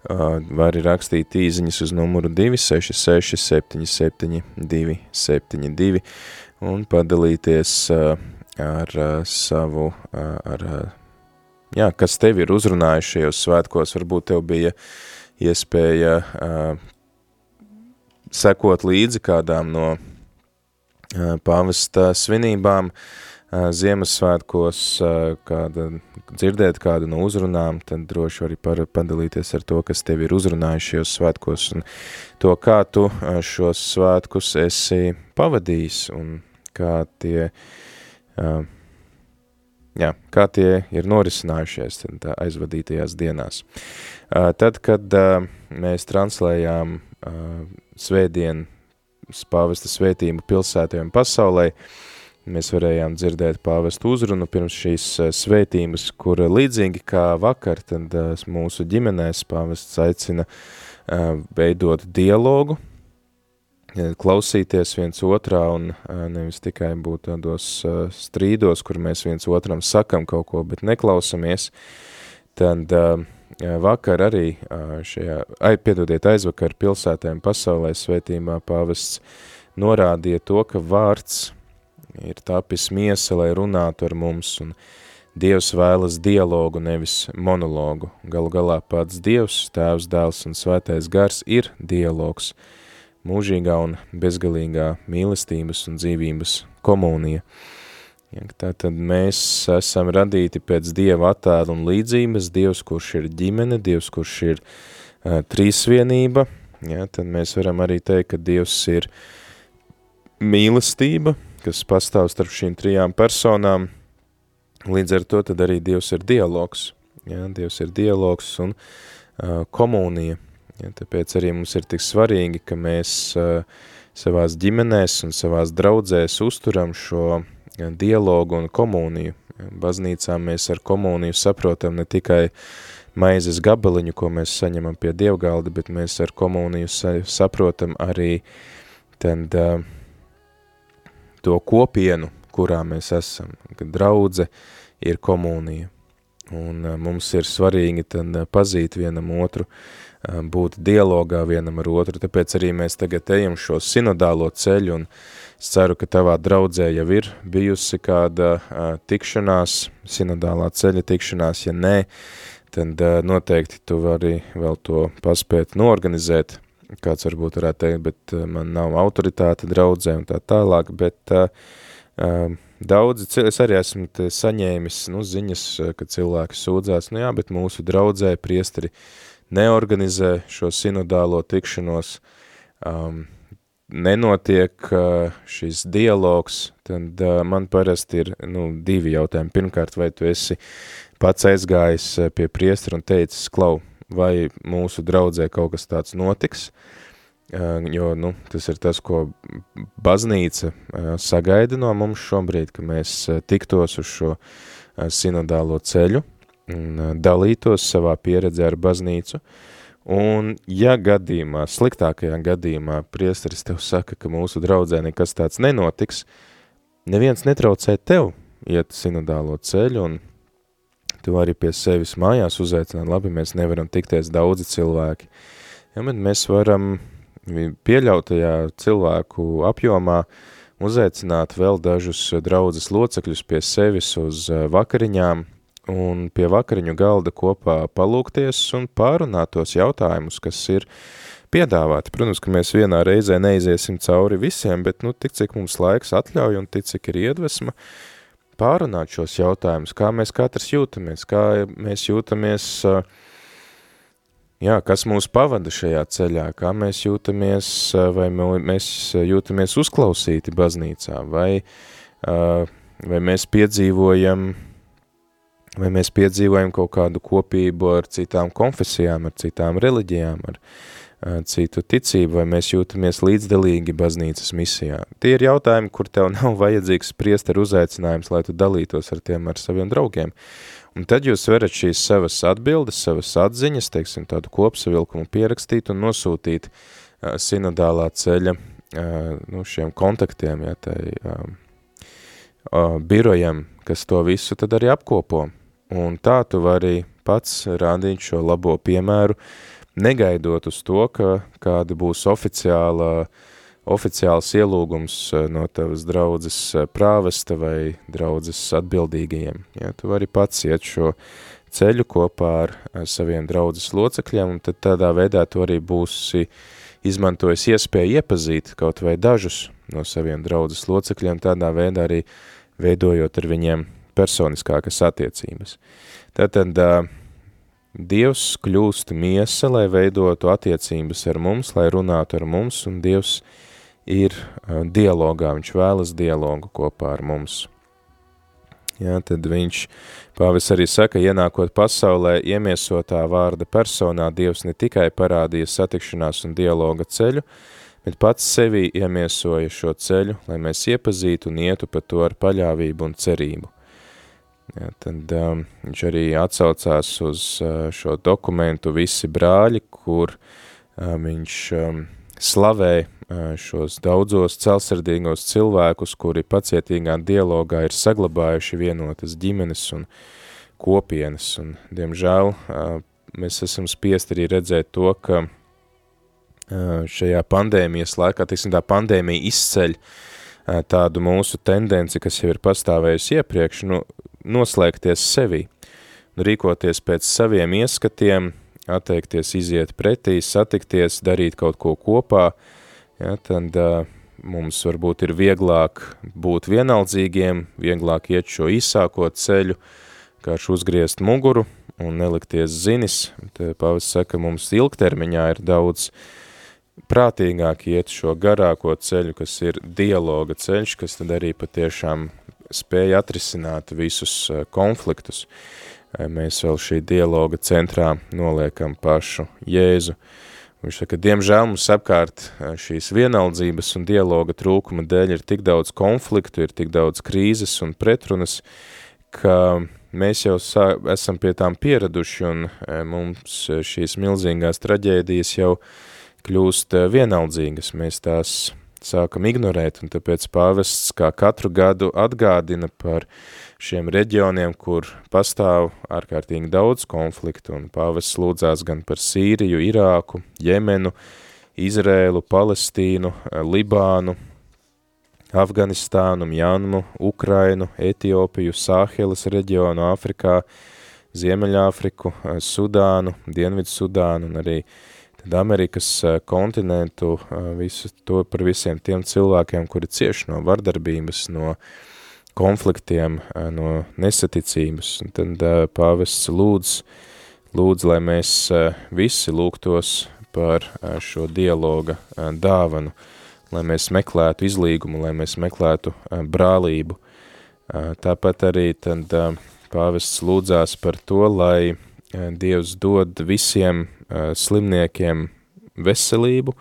var arī rakstīt īziņas uz numuru 266 77 272 un padalīties ar savu, ar, jā, kas tevi ir uzrunājuši šajos svētkos, varbūt tev bija iespēja sekot līdzi kādām no pāvesta svinībām, Ziemassvētkos kāda, dzirdēt kādu no uzrunām, tad droši arī par, padalīties ar to, kas tevi ir uzrunājuši šajos svētkos un to, kā tu šos svētkus esi pavadījis un kā tie, jā, kā tie ir norisinājušies tad, aizvadītajās dienās. Tad, kad mēs translējām svētdien pāvesta svētību pilsētiem pasaulē, Mēs varējām dzirdēt pāvestu uzrunu pirms šīs eh, svētības, kur līdzīgi kā vakar, tad eh, mūsu ģimenēs pāvests aicina eh, veidot dialogu, klausīties viens otrā un nevis tikai būt tādos strīdos, kur mēs viens otram sakam kaut ko, bet neklausamies, tad vakar arī šajā, ai, piedodiet, aizvakar pilsētēm pasaulē svētībā pāvests norādīja to, ka vārds ir tapis miesa, lai runātu ar mums, un Dievs vēlas dialogu, nevis monologu. Galu galā pats Dievs, Tēvs, Dēls un Svētais gars ir dialogs, mūžīgā un bezgalīgā mīlestības un dzīvības komunija. Ja, tātad mēs esam radīti pēc Dieva attēla un līdzības, Dievs, kurš ir ģimene, Dievs, kurš ir uh, trīsvienība, ja, tad mēs varam arī teikt, ka Dievs ir mīlestība, kas pastāv starp šīm trijām personām. Līdz ar to tad arī Dievs ir dialogs. Ja, Dievs ir dialogs un uh, komunija. Ja, tāpēc arī mums ir tik svarīgi, ka mēs uh, savās ģimenēs un savās draudzēs uzturam šo ja, dialogu un komuniju. Ja, baznīcā mēs ar komuniju saprotam ne tikai maizes gabaliņu, ko mēs saņemam pie dievgalda, bet mēs ar komuniju sa saprotam arī tad, uh, to kopienu, kurā mēs esam, kad draudze ir komunija. Un mums ir svarīgi tad pazīt vienam otru, būt dialogā vienam ar otru, tāpēc arī mēs tagad ejam šo sinodālo ceļu, un es ceru, ka tavā draudzē jau ir bijusi kāda tikšanās, sinodālā ceļa tikšanās, ja nē, tad noteikti tu vari vēl to paspēt noorganizēt, kāds varbūt varētu teikt, bet uh, man nav autoritāte draudzē un tā tālāk, bet uh, daudzi, es arī esmu saņēmis nu, ziņas, ka cilvēki sūdzās, nu jā, bet mūsu draudzē priesteri neorganizē šo sinodālo tikšanos, um, nenotiek uh, šis dialogs, tad uh, man parasti ir nu, divi jautājumi. Pirmkārt, vai tu esi pats aizgājis pie priestera un teicis, klau, vai mūsu draudzē kaut kas tāds notiks, jo nu, tas ir tas, ko baznīca sagaida no mums šobrīd, ka mēs tiktos uz šo sinodālo ceļu un dalītos savā pieredzē ar baznīcu. Un, ja gadījumā, sliktākajā gadījumā, priesteris tev saka, ka mūsu draudzē nekas tāds nenotiks, neviens netraucē tev iet sinodālo ceļu un tu vari pie sevis mājās uzaicināt, labi, mēs nevaram tikties daudzi cilvēki, ja, bet mēs varam pieļautajā cilvēku apjomā uzaicināt vēl dažus draudzes locekļus pie sevis uz eh, vakariņām un pie vakariņu galda kopā palūkties un pārunāt tos jautājumus, kas ir piedāvāti. Protams, ka mēs vienā reizē neiziesim cauri visiem, bet nu, tik cik mums laiks atļauj un tik cik ir iedvesma, uh, pārunāt šos jautājumus, kā mēs katrs jūtamies, kā mēs jūtamies, jā, kas mūs pavada šajā ceļā, kā mēs jūtamies, vai mēs jūtamies uzklausīti baznīcā, vai, vai mēs piedzīvojam vai mēs piedzīvojam kaut kādu kopību ar citām konfesijām, ar citām reliģijām, ar citu ticību, vai mēs jūtamies līdzdalīgi baznīcas misijā. Tie ir jautājumi, kur tev (laughs) nav vajadzīgs spriest ar uzaicinājums, lai tu dalītos ar tiem ar saviem draugiem. Un tad jūs varat šīs savas atbildes, savas atziņas, teiksim, tādu kopsavilkumu pierakstīt un nosūtīt uh, sinodālā ceļa uh, nu, šiem kontaktiem, ja, tai uh, uh, birojam, kas to visu tad arī apkopo. Un tā tu vari pats rādīt šo labo piemēru, negaidot uz to, ka kāda būs oficiāla, oficiāls ielūgums eh, no tavas draudzes eh, prāvesta vai draudzes atbildīgajiem. Ja, tu vari pats iet šo ceļu kopā ar eh, saviem draudzes locekļiem, un tad tādā veidā tu arī būsi izmantojis iespēju iepazīt kaut vai dažus no saviem draudzes locekļiem, tādā veidā arī veidojot ar viņiem personiskākas attiecības. Tātad Dievs kļūst miesa, lai veidotu attiecības ar mums, lai runātu ar mums, un Dievs ir dialogā, viņš vēlas dialogu kopā ar mums. Jā, tad viņš, pāvis arī saka, ienākot pasaulē, iemiesotā vārda personā, Dievs ne tikai parādīja satikšanās un dialoga ceļu, bet pats sevī iemiesoja šo ceļu, lai mēs iepazītu un ietu pa to ar paļāvību un cerību. Ja, tad um, viņš arī atsaucās uz uh, šo dokumentu Visi brāļi, kur um, viņš um, slavē uh, šos daudzos celsirdīgos cilvēkus, kuri pacietīgā dialogā ir saglabājuši vienotas ģimenes un kopienas. Un, diemžēl uh, mēs esam spiest arī redzēt to, ka uh, šajā pandēmijas laikā, tiksim tā pandēmija izceļ uh, tādu mūsu tendenci, kas jau ir pastāvējusi iepriekš, nu, noslēgties sevi, rīkoties pēc saviem ieskatiem, atteikties iziet pretī, satikties, darīt kaut ko kopā, ja, tad uh, mums varbūt ir vieglāk būt vienaldzīgiem, vieglāk iet šo īsāko ceļu, kāš uzgriezt muguru un nelikties zinis. Pavas saka, mums ilgtermiņā ir daudz prātīgāk iet šo garāko ceļu, kas ir dialoga ceļš, kas tad arī patiešām spēja atrisināt visus eh, konfliktus. Eh, mēs vēl šī dialoga centrā noliekam pašu Jēzu. Viņš saka, diemžēl mums apkārt eh, šīs vienaldzības un dialoga trūkuma dēļ ir tik daudz konfliktu, ir tik daudz krīzes un pretrunas, ka mēs jau sā, esam pie tām pieraduši un mums šīs milzīgās traģēdijas jau kļūst vienaldzīgas. Mēs tās sākam ignorēt, un tāpēc pāvests kā katru gadu atgādina par šiem reģioniem, kur pastāv ārkārtīgi daudz konfliktu, un pāvests lūdzās gan par Sīriju, Irāku, Jemenu, Izrēlu, Palestīnu, Libānu, Afganistānu, Mjanmu, Ukrainu, Etiopiju, Sāheles reģionu, Āfrikā, Ziemeļāfriku, Sudānu, Dienvidu Sudānu un arī uh, tad Amerikas eh, kontinentu, eh, visu to par visiem tiem cilvēkiem, kuri cieši no vardarbības, no konfliktiem, eh, no nesaticības. Un tad pāvests lūdz, lūdz, lai mēs visi lūgtos par šo dialoga dāvanu, lai mēs meklētu izlīgumu, lai mēs meklētu brālību. Tāpat arī tad pāvests lūdzās par to, lai Dievs dod visiem slimniekiem veselību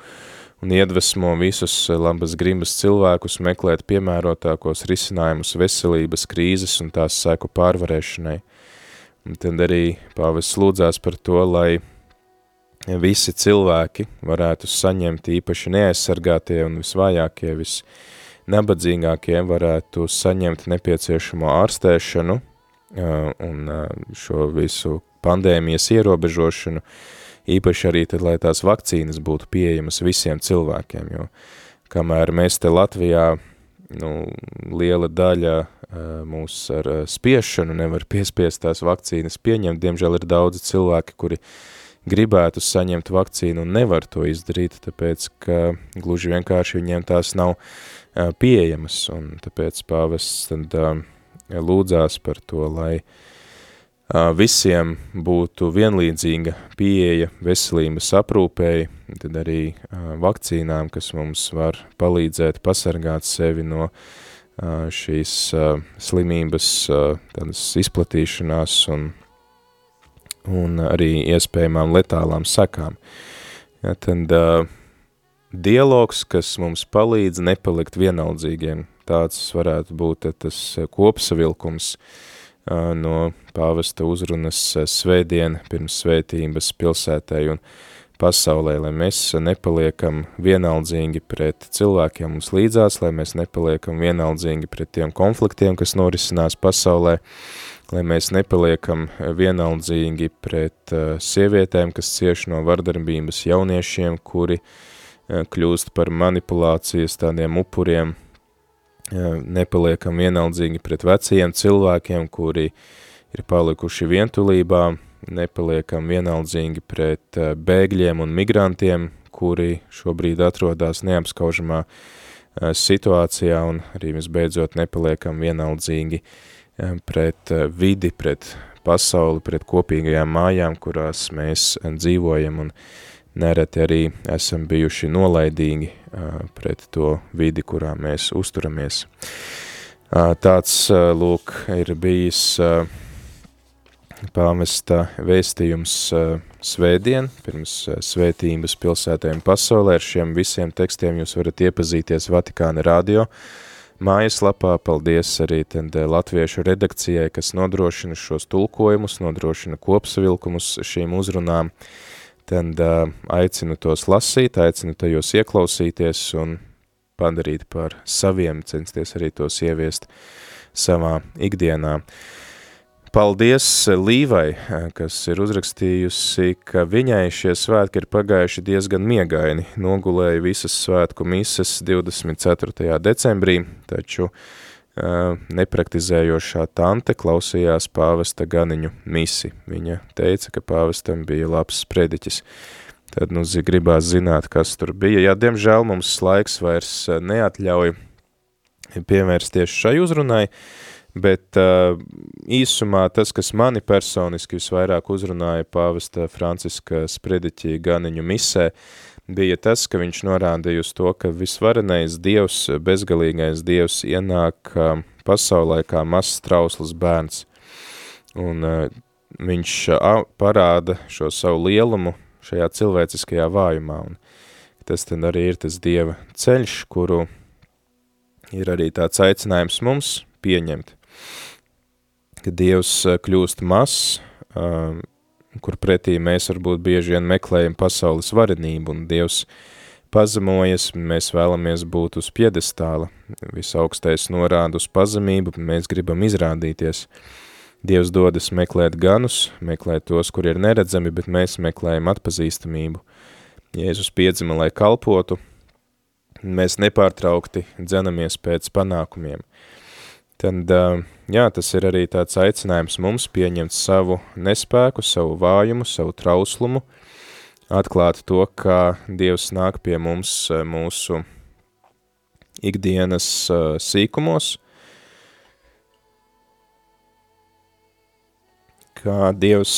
un iedvesmo visus labas gribas cilvēkus meklēt piemērotākos risinājumus veselības krīzes un tās sēku pārvarēšanai. Un tad arī pāvis lūdzās par to, lai visi cilvēki varētu saņemt īpaši neaizsargātie un visvājākie, visnabadzīgākie varētu saņemt nepieciešamo ārstēšanu un šo visu pandēmijas ierobežošanu, īpaši arī tad, lai tās vakcīnas būtu pieejamas visiem cilvēkiem, jo kamēr mēs te Latvijā, nu, liela daļa mūs ar spiešanu nevar piespiest tās vakcīnas pieņemt, diemžēl ir daudzi cilvēki, kuri gribētu saņemt vakcīnu un nevar to izdarīt, tāpēc, ka gluži vienkārši viņiem tās nav pieejamas, un tāpēc pāvests tad lūdzās par to, lai uh, visiem būtu vienlīdzīga pieeja veselības aprūpēji, tad arī vakcīnām, kas mums var palīdzēt pasargāt sevi no šīs slimības tādas izplatīšanās un, un arī iespējamām letālām sekām. Ja, tad dialogs, kas mums palīdz nepalikt vienaldzīgiem, tāds varētu būt tas kopsavilkums no pāvesta uzrunas svētdien pirms svētības pilsētai un pasaulē, lai mēs nepaliekam vienaldzīgi pret cilvēkiem mums līdzās, lai mēs nepaliekam vienaldzīgi pret tiem konfliktiem, kas norisinās pasaulē, lai mēs nepaliekam vienaldzīgi pret sievietēm, kas cieš no vardarbības jauniešiem, kuri kļūst par manipulācijas tādiem upuriem, nepaliekam vienaldzīgi pret vecajiem cilvēkiem, kuri ir palikuši vientulībā, nepaliekam vienaldzīgi pret eh, bēgļiem un migrantiem, kuri šobrīd atrodas neapskaužamā eh, situācijā, un arī visbeidzot nepaliekam vienaldzīgi eh, pret vidi, pret pasauli, pret kopīgajām mājām, kurās mēs dzīvojam, un nereti arī esam bijuši nolaidīgi pret to vidi, kurā mēs uzturamies. Tāds, lūk, ir bijis uh, pāvesta vēstījums uh, svētdien, pirms uh, svētības pilsētēm pasaulē. Ar šiem visiem tekstiem jūs varat iepazīties Vatikāna radio mājaslapā. Paldies arī uh, latviešu redakcijai, kas nodrošina šos tulkojumus, nodrošina kopsavilkumus šīm uzrunām. Tad uh, aicinu tos lasīt, aicinu tajos ieklausīties un padarīt par saviem, censties arī tos ieviest savā ikdienā. Uh, Paldies Līvai, kas ir uzrakstījusi, ka viņai šie svētki ir pagājuši diezgan miegaini. Nogulēja visas svētku mises 24. decembrī, taču uh, nepraktizējošā tante klausījās pāvesta ganiņu misi. Viņa teica, ka pāvestam bija labs sprediķis. Tad nu gribās zināt, kas tur bija. Jā, diemžēl mums laiks vairs neatļauj pievērsties šai uzrunai, uh, Bet uh, īsumā tas, kas mani personiski visvairāk uzrunāja pāvesta Franciska sprediķī ganiņu misē, bija tas, ka viņš norādīja uz to, ka visvarenais dievs, bezgalīgais dievs ienāk pasaulē kā mazs trausls bērns. Un viņš parāda šo savu lielumu šajā cilvēciskajā vājumā. Un tas tad arī ir tas dieva ceļš, kuru ir arī tāds aicinājums mums pieņemt ka Dievs kļūst mazs, kur pretī mēs varbūt bieži vien meklējam pasaules varenību, un Dievs pazemojas, mēs vēlamies būt uz piedestāla, visaugstais norāda uz pazemību, mēs gribam izrādīties. Dievs dodas meklēt ganus, meklēt tos, kur ir neredzami, bet mēs meklējam atpazīstamību. Jēzus piedzima, lai kalpotu, mēs nepārtraukti dzenamies pēc panākumiem – tad jā, tas ir arī tāds aicinājums mums pieņemt savu nespēku, savu vājumu, savu trauslumu, atklāt to, kā Dievs nāk pie mums mūsu ikdienas sīkumos, kā Dievs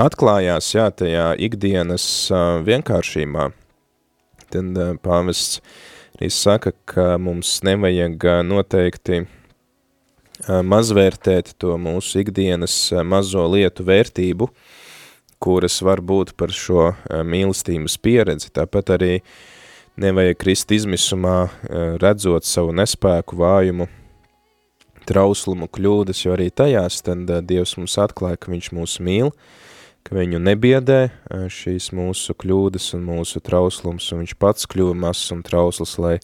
atklājās, jā, tajā ikdienas vienkāršībā. Tad pāvests Viņš saka, ka mums nevajag noteikti mazvērtēt to mūsu ikdienas mazo lietu vērtību, kuras var būt par šo mīlestības pieredzi. Tāpat arī nevajag krist izmisumā, redzot savu nespēku, vājumu, trauslumu, kļūdas, jo arī tajās tad Dievs mums atklāja, ka viņš mūs mīl, uh, ka viņu nebiedē šīs mūsu kļūdas un mūsu trauslums, un viņš pats kļuva mazs un trausls, lai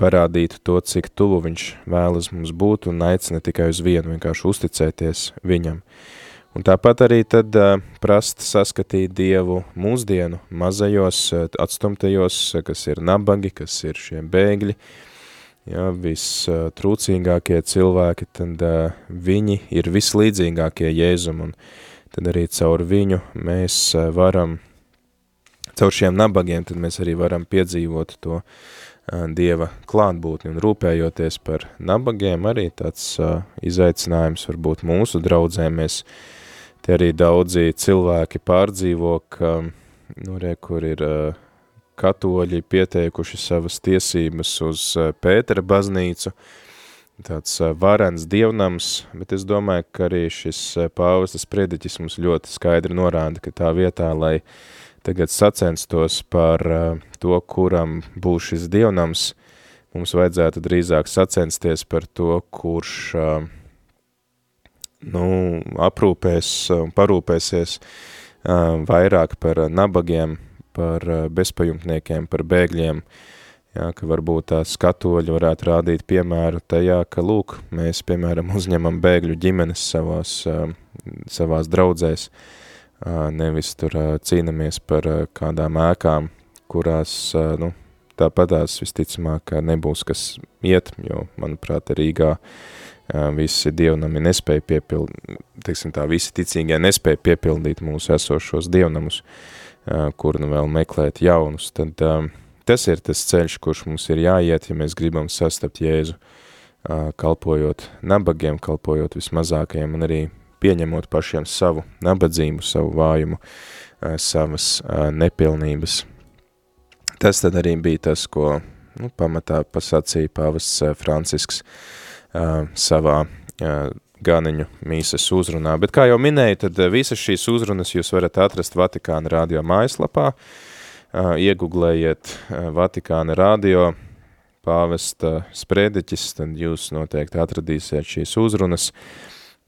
parādītu to, cik tuvu viņš vēlas mums būt un aicina tikai uz vienu, vienkārši uzticēties viņam. Un tāpat arī tad uh, prast saskatīt Dievu mūsdienu mazajos, atstumtajos, kas ir nabagi, kas ir šie bēgļi, ja, vistrūcīgākie cilvēki, tad uh, viņi ir vislīdzīgākie Jēzum, un tad arī caur viņu mēs eh, varam, caur šiem nabagiem, tad mēs arī varam piedzīvot to uh, Dieva klātbūtni un rūpējoties par nabagiem, arī tāds uh, izaicinājums varbūt mūsu draudzēm, mēs te arī daudzi cilvēki pārdzīvo, ka, nu, re, kur ir uh, katoļi pieteikuši savas tiesības uz Pētera baznīcu, tāds varens dievnams, bet es domāju, ka arī šis pāvestas prediķis mums ļoti skaidri norāda, ka tā vietā, lai tagad sacenstos par to, kuram būs šis dievnams, mums vajadzētu drīzāk sacensties par to, kurš nu, aprūpēs un parūpēsies vairāk par nabagiem, par bezpajumtniekiem, par bēgļiem, jā, ka varbūt tā skatoļi varētu rādīt piemēru tajā, ka, lūk, mēs, piemēram, (laughs) uzņemam bēgļu ģimenes savās, savās draudzēs, nevis tur cīnamies par kādām ēkām, kurās, nu, tāpatās visticamāk nebūs kas iet, jo, manuprāt, Rīgā visi dievnami nespēja piepildīt, teiksim tā, visi ticīgie nespēja piepildīt mūsu esošos dievnamus, kur nu vēl meklēt jaunus, tad tas ir tas ceļš, kurš mums ir jāiet, ja mēs gribam sastapt Jēzu, kalpojot nabagiem, kalpojot vismazākajiem un arī pieņemot pašiem savu nabadzību, savu vājumu, savas nepilnības. Tas tad arī bija tas, ko nu, pamatā pasacīja pāvests Francisks savā ganiņu mīsas uzrunā. Bet kā jau minēju, tad visas šīs uzrunas jūs varat atrast Vatikāna radio mājaslapā. Uh, ieguglējiet uh, Vatikāna radio pāvesta sprediķis, tad jūs noteikti atradīsiet šīs uzrunas.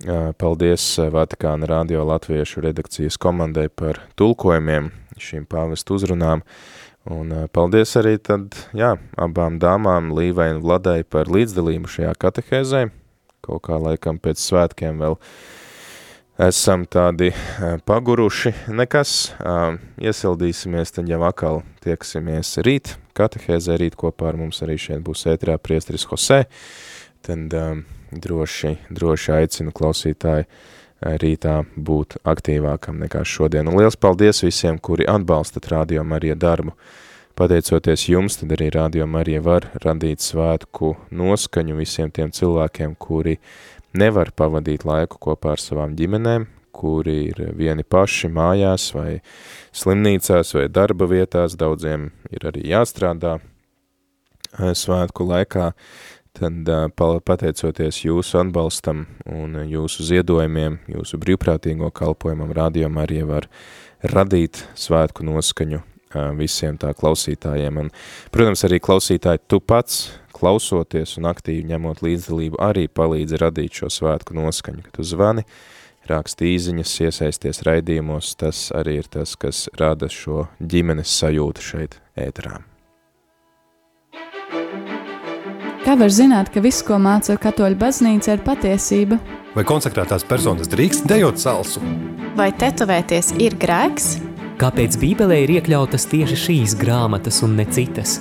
Uh, paldies Vatikāna radio latviešu redakcijas komandai par tulkojumiem šīm pāvesta uzrunām. Uh, Un paldies arī tad, jā, abām dāmām, Līvai un Vladai par līdzdalību šajā katehēzē. Kaut kā laikam pēc svētkiem vēl esam tādi paguruši. Nekas, iesildīsimies, tad jau atkal tieksimies rīt. Katehēzē rīt kopā ar mums arī šeit būs ētrā priestris Jose. Tad um, droši, droši aicinu klausītāju rītā būt aktīvākam nekā šodien. Un liels paldies visiem, kuri atbalstat Radio Marija darbu. Pateicoties jums, tad arī Radio Marija var radīt svētku noskaņu visiem tiem cilvēkiem, kuri nevar pavadīt laiku kopā ar savām ģimenēm, kuri ir vieni paši mājās vai slimnīcās vai darba vietās, daudziem ir arī jāstrādā svētku laikā, tad pateicoties jūsu atbalstam un jūsu ziedojumiem, jūsu brīvprātīgo kalpojumam, rādījumā arī var radīt svētku noskaņu visiem tā klausītājiem. Un, protams, arī klausītāji tu pats, klausoties un aktīvi ņemot līdzdalību, arī palīdzi radīt šo svētku noskaņu, kad tu zvani, raksti īziņas, iesaisties raidījumos, tas arī ir tas, kas rada šo ģimenes sajūtu šeit ēterām. Kā var zināt, ka viss, ko māca katoļu baznīca, ir patiesība? Vai konsekrētās personas drīkst dejot salsu? Vai tetovēties ir grēks? Kāpēc Bībelē ir iekļautas tieši šīs grāmatas un ne citas?